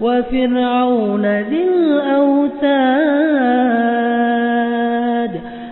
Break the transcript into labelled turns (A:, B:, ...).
A: وفرعون ذي الأوتاد